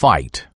Fight.